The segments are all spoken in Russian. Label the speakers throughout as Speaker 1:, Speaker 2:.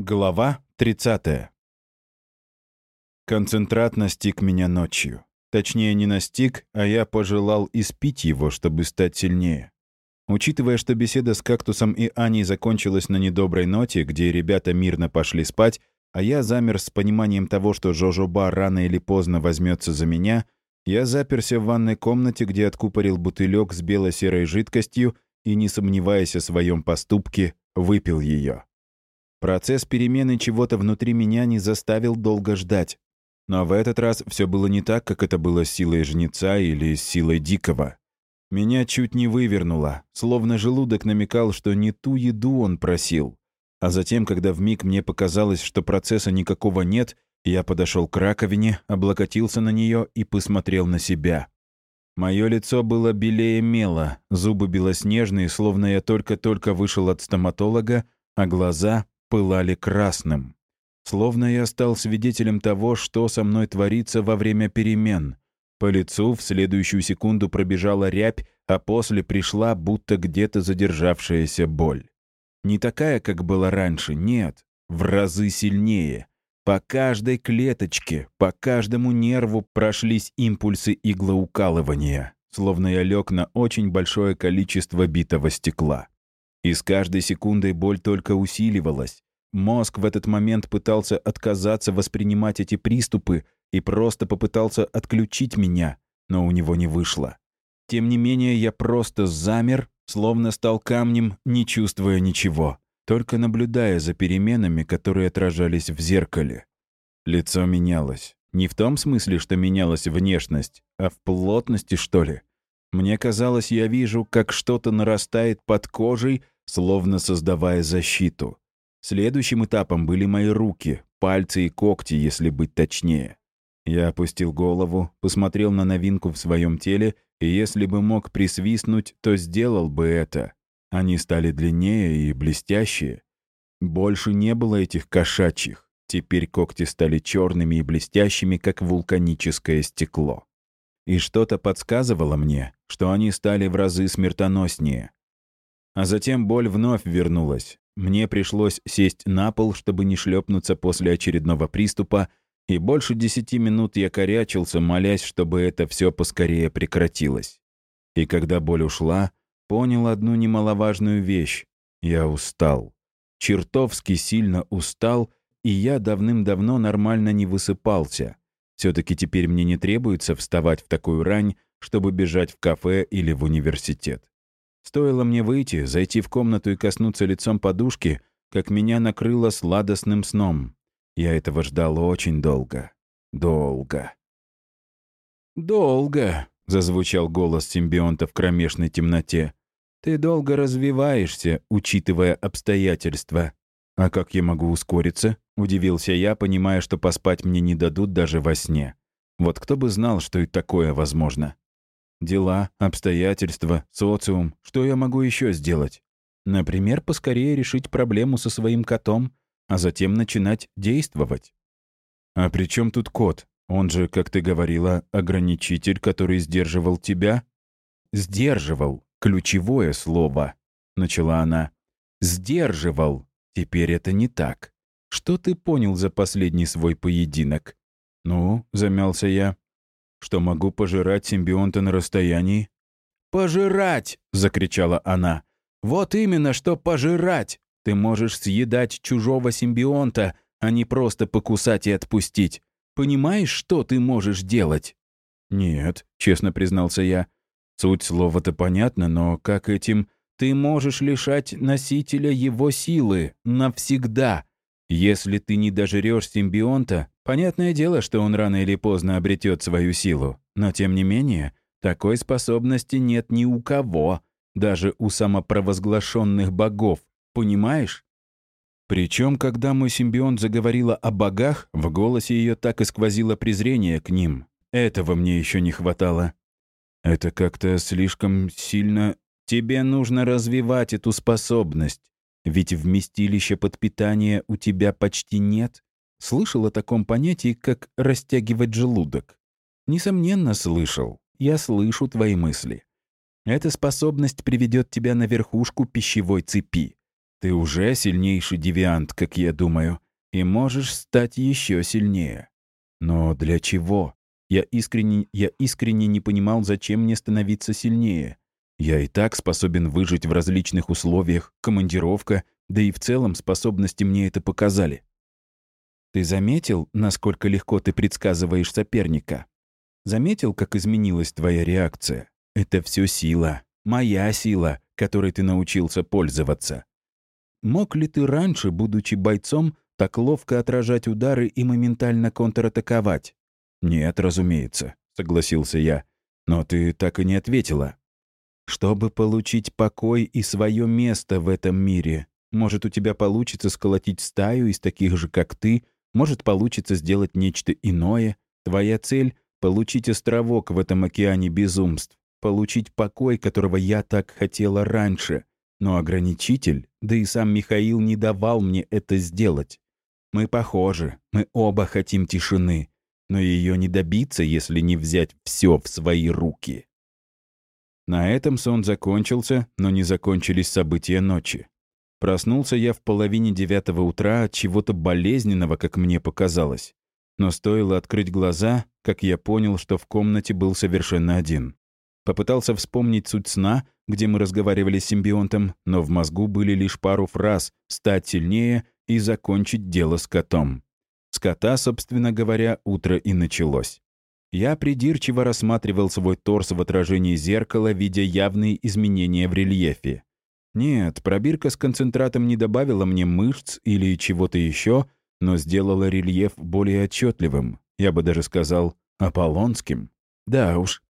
Speaker 1: Глава 30. Концентрат настиг меня ночью. Точнее, не настиг, а я пожелал испить его, чтобы стать сильнее. Учитывая, что беседа с кактусом и Аней закончилась на недоброй ноте, где ребята мирно пошли спать, а я замер с пониманием того, что Жожоба рано или поздно возьмется за меня, я заперся в ванной комнате, где откупорил бутылек с бело-серой жидкостью и, не сомневаясь о своем поступке, выпил ее. Процесс перемены чего-то внутри меня не заставил долго ждать. Но в этот раз все было не так, как это было с силой жнеца или силой дикого. Меня чуть не вывернуло, словно желудок намекал, что не ту еду он просил. А затем, когда вмиг мне показалось, что процесса никакого нет, я подошел к раковине, облокотился на нее и посмотрел на себя. Мое лицо было белее мела, зубы белоснежные, словно я только-только вышел от стоматолога, а глаза пылали красным. Словно я стал свидетелем того, что со мной творится во время перемен. По лицу в следующую секунду пробежала рябь, а после пришла будто где-то задержавшаяся боль. Не такая, как была раньше, нет, в разы сильнее. По каждой клеточке, по каждому нерву прошлись импульсы иглоукалывания, словно я лег на очень большое количество битого стекла. И с каждой секундой боль только усиливалась. Мозг в этот момент пытался отказаться воспринимать эти приступы и просто попытался отключить меня, но у него не вышло. Тем не менее, я просто замер, словно стал камнем, не чувствуя ничего, только наблюдая за переменами, которые отражались в зеркале. Лицо менялось. Не в том смысле, что менялась внешность, а в плотности, что ли. Мне казалось, я вижу, как что-то нарастает под кожей, словно создавая защиту. Следующим этапом были мои руки, пальцы и когти, если быть точнее. Я опустил голову, посмотрел на новинку в своем теле, и если бы мог присвистнуть, то сделал бы это. Они стали длиннее и блестящие. Больше не было этих кошачьих. Теперь когти стали черными и блестящими, как вулканическое стекло. И что-то подсказывало мне, что они стали в разы смертоноснее. А затем боль вновь вернулась. Мне пришлось сесть на пол, чтобы не шлепнуться после очередного приступа, и больше десяти минут я корячился, молясь, чтобы это все поскорее прекратилось. И когда боль ушла, понял одну немаловажную вещь. Я устал. Чертовски сильно устал, и я давным-давно нормально не высыпался. Все-таки теперь мне не требуется вставать в такую рань, чтобы бежать в кафе или в университет. Стоило мне выйти, зайти в комнату и коснуться лицом подушки, как меня накрыло сладостным сном. Я этого ждал очень долго. Долго. «Долго», — зазвучал голос симбионта в кромешной темноте. «Ты долго развиваешься, учитывая обстоятельства». «А как я могу ускориться?» — удивился я, понимая, что поспать мне не дадут даже во сне. Вот кто бы знал, что и такое возможно. Дела, обстоятельства, социум. Что я могу еще сделать? Например, поскорее решить проблему со своим котом, а затем начинать действовать. А при чем тут кот? Он же, как ты говорила, ограничитель, который сдерживал тебя? Сдерживал. Ключевое слово. Начала она. Сдерживал. Теперь это не так. Что ты понял за последний свой поединок? Ну, замялся я что могу пожирать симбионта на расстоянии?» «Пожирать!» — закричала она. «Вот именно, что пожирать! Ты можешь съедать чужого симбионта, а не просто покусать и отпустить. Понимаешь, что ты можешь делать?» «Нет», — честно признался я. «Суть слова-то понятна, но как этим...» «Ты можешь лишать носителя его силы навсегда. Если ты не дожрешь симбионта, понятное дело, что он рано или поздно обретет свою силу. Но тем не менее, такой способности нет ни у кого, даже у самопровозглашенных богов. Понимаешь? Причем, когда мой симбионт заговорила о богах, в голосе ее так и сквозило презрение к ним. Этого мне еще не хватало. Это как-то слишком сильно... Тебе нужно развивать эту способность. Ведь вместилища под питание у тебя почти нет. Слышал о таком понятии, как растягивать желудок? Несомненно, слышал. Я слышу твои мысли. Эта способность приведет тебя на верхушку пищевой цепи. Ты уже сильнейший девиант, как я думаю, и можешь стать еще сильнее. Но для чего? Я искренне, я искренне не понимал, зачем мне становиться сильнее. Я и так способен выжить в различных условиях, командировка, да и в целом способности мне это показали. Ты заметил, насколько легко ты предсказываешь соперника? Заметил, как изменилась твоя реакция? Это все сила, моя сила, которой ты научился пользоваться. Мог ли ты раньше, будучи бойцом, так ловко отражать удары и моментально контратаковать? Нет, разумеется, согласился я. Но ты так и не ответила. Чтобы получить покой и свое место в этом мире, может, у тебя получится сколотить стаю из таких же, как ты, может, получится сделать нечто иное. Твоя цель — получить островок в этом океане безумств, получить покой, которого я так хотела раньше. Но ограничитель, да и сам Михаил не давал мне это сделать. Мы похожи, мы оба хотим тишины, но ее не добиться, если не взять все в свои руки. На этом сон закончился, но не закончились события ночи. Проснулся я в половине девятого утра от чего-то болезненного, как мне показалось. Но стоило открыть глаза, как я понял, что в комнате был совершенно один. Попытался вспомнить суть сна, где мы разговаривали с симбионтом, но в мозгу были лишь пару фраз «стать сильнее» и «закончить дело с котом». С кота, собственно говоря, утро и началось. Я придирчиво рассматривал свой торс в отражении зеркала, видя явные изменения в рельефе. Нет, пробирка с концентратом не добавила мне мышц или чего-то еще, но сделала рельеф более отчетливым. Я бы даже сказал, аполлонским. Да уж,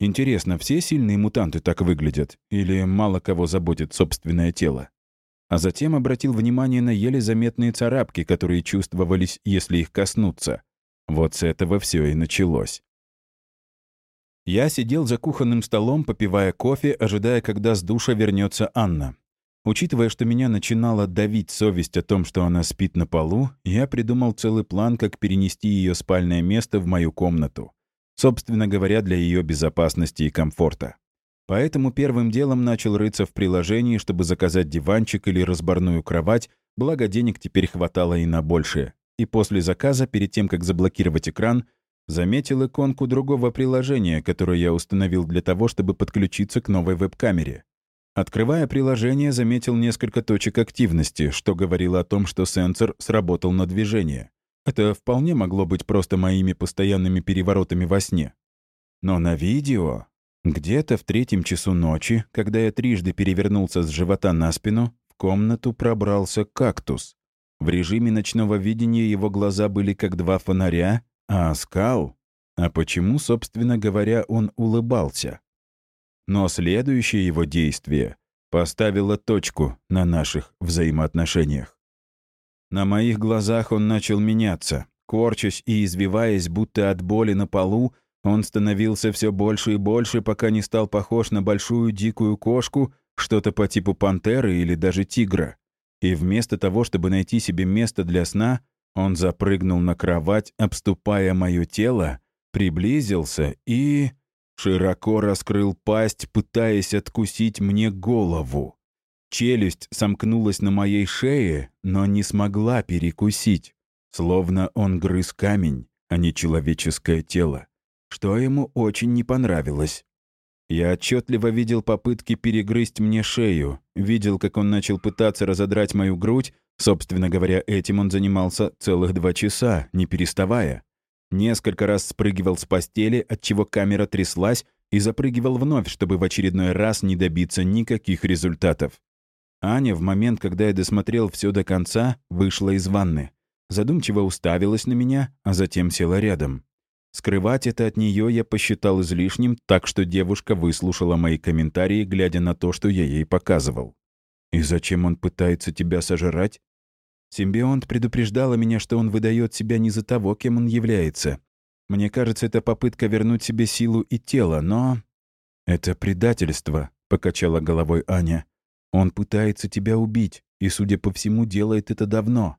Speaker 1: Интересно, все сильные мутанты так выглядят? Или мало кого заботит собственное тело? А затем обратил внимание на еле заметные царапки, которые чувствовались, если их коснуться. Вот с этого все и началось. Я сидел за кухонным столом, попивая кофе, ожидая, когда с душа вернется Анна. Учитывая, что меня начинала давить совесть о том, что она спит на полу, я придумал целый план, как перенести ее спальное место в мою комнату. Собственно говоря, для ее безопасности и комфорта. Поэтому первым делом начал рыться в приложении, чтобы заказать диванчик или разборную кровать, благо денег теперь хватало и на большее. И после заказа, перед тем, как заблокировать экран, заметил иконку другого приложения, которое я установил для того, чтобы подключиться к новой веб-камере. Открывая приложение, заметил несколько точек активности, что говорило о том, что сенсор сработал на движение. Это вполне могло быть просто моими постоянными переворотами во сне. Но на видео, где-то в третьем часу ночи, когда я трижды перевернулся с живота на спину, в комнату пробрался кактус. В режиме ночного видения его глаза были как два фонаря, а оскал... А почему, собственно говоря, он улыбался? Но следующее его действие поставило точку на наших взаимоотношениях. На моих глазах он начал меняться. Корчась и извиваясь, будто от боли на полу, он становился все больше и больше, пока не стал похож на большую дикую кошку, что-то по типу пантеры или даже тигра. И вместо того, чтобы найти себе место для сна, он запрыгнул на кровать, обступая мое тело, приблизился и... широко раскрыл пасть, пытаясь откусить мне голову. Челюсть сомкнулась на моей шее, но не смогла перекусить, словно он грыз камень, а не человеческое тело, что ему очень не понравилось. Я отчетливо видел попытки перегрызть мне шею, видел, как он начал пытаться разодрать мою грудь, собственно говоря, этим он занимался целых два часа, не переставая. Несколько раз спрыгивал с постели, отчего камера тряслась, и запрыгивал вновь, чтобы в очередной раз не добиться никаких результатов. Аня в момент, когда я досмотрел все до конца, вышла из ванны. Задумчиво уставилась на меня, а затем села рядом. Скрывать это от нее я посчитал излишним, так что девушка выслушала мои комментарии, глядя на то, что я ей показывал. «И зачем он пытается тебя сожрать?» Симбионт предупреждала меня, что он выдает себя не за того, кем он является. Мне кажется, это попытка вернуть себе силу и тело, но... «Это предательство», — покачала головой Аня. Он пытается тебя убить, и, судя по всему, делает это давно.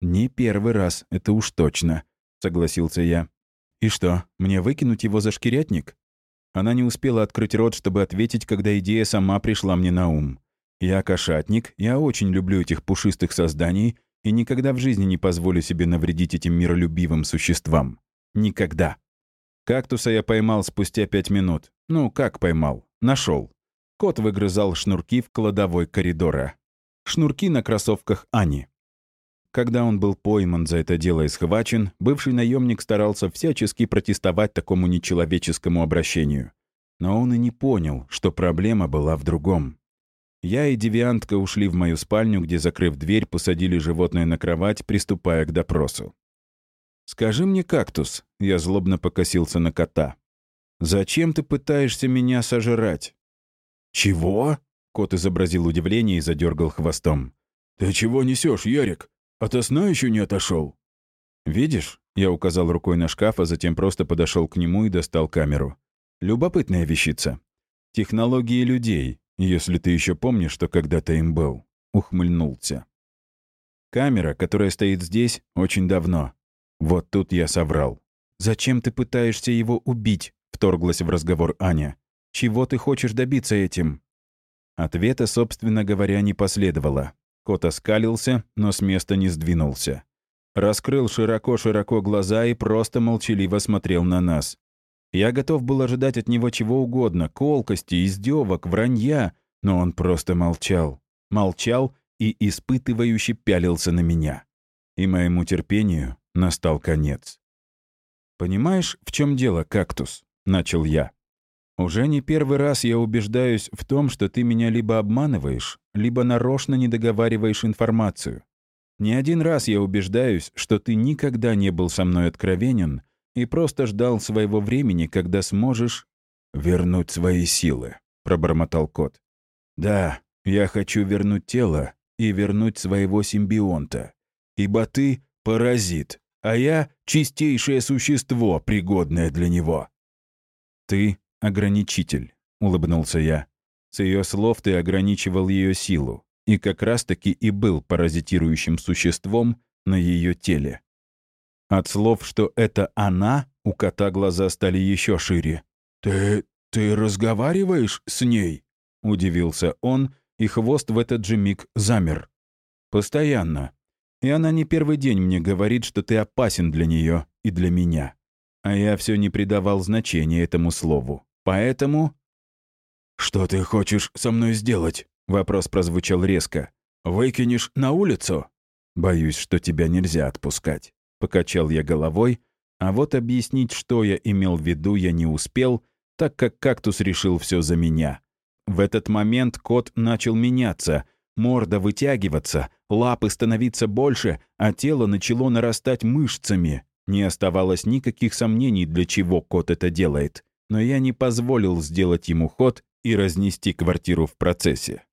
Speaker 1: Не первый раз, это уж точно, согласился я. И что, мне выкинуть его за шкирятник? Она не успела открыть рот, чтобы ответить, когда идея сама пришла мне на ум. Я кошатник, я очень люблю этих пушистых созданий и никогда в жизни не позволю себе навредить этим миролюбивым существам. Никогда. Кактуса я поймал спустя пять минут. Ну, как поймал? Нашел. Кот выгрызал шнурки в кладовой коридора. Шнурки на кроссовках Ани. Когда он был пойман за это дело и схвачен, бывший наемник старался всячески протестовать такому нечеловеческому обращению. Но он и не понял, что проблема была в другом. Я и девиантка ушли в мою спальню, где, закрыв дверь, посадили животное на кровать, приступая к допросу. «Скажи мне, кактус», — я злобно покосился на кота. «Зачем ты пытаешься меня сожрать?»
Speaker 2: «Чего?» — кот изобразил удивление и задергал хвостом. «Ты чего несешь, Ярик? Ото сна еще не отошел.
Speaker 1: «Видишь?» — я указал рукой на шкаф, а затем просто подошел к нему и достал камеру. «Любопытная вещица. Технологии людей, если ты еще помнишь, что когда-то им был», — ухмыльнулся. «Камера, которая стоит здесь, очень давно. Вот тут я соврал. «Зачем ты пытаешься его убить?» — вторглась в разговор Аня. «Чего ты хочешь добиться этим?» Ответа, собственно говоря, не последовало. Кот оскалился, но с места не сдвинулся. Раскрыл широко-широко глаза и просто молчаливо смотрел на нас. Я готов был ожидать от него чего угодно, колкости, издевок, вранья, но он просто молчал. Молчал и испытывающе пялился на меня. И моему терпению настал конец. «Понимаешь, в чем дело, кактус?» — начал я. Уже не первый раз я убеждаюсь в том, что ты меня либо обманываешь, либо нарочно не договариваешь информацию. Не один раз я убеждаюсь, что ты никогда не был со мной откровенен и просто ждал своего времени, когда сможешь вернуть свои силы, пробормотал кот. Да, я хочу вернуть тело и вернуть своего симбионта, ибо ты — паразит, а я — чистейшее существо, пригодное для него. Ты ограничитель», — улыбнулся я. С ее слов ты ограничивал ее силу, и как раз-таки и был паразитирующим существом на ее теле. От слов, что это она, у кота глаза стали еще шире.
Speaker 2: «Ты... ты разговариваешь с ней?» — удивился он, и хвост в этот же миг замер.
Speaker 1: «Постоянно. И она не первый день мне говорит, что ты опасен для нее и для меня. А я все не придавал значения этому слову. Поэтому...
Speaker 2: «Что ты хочешь со мной сделать?» Вопрос прозвучал резко. «Выкинешь на улицу?»
Speaker 1: «Боюсь, что тебя нельзя отпускать». Покачал я головой, а вот объяснить, что я имел в виду, я не успел, так как кактус решил все за меня. В этот момент кот начал меняться, морда вытягиваться, лапы становиться больше, а тело начало нарастать мышцами. Не оставалось никаких сомнений, для чего кот это делает но я не позволил сделать ему ход и разнести квартиру в процессе.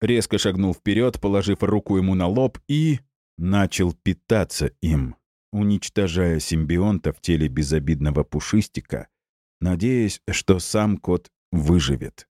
Speaker 1: Резко шагнул вперед, положив руку ему на лоб и... начал питаться им, уничтожая симбионта в теле безобидного пушистика, надеясь, что сам кот выживет.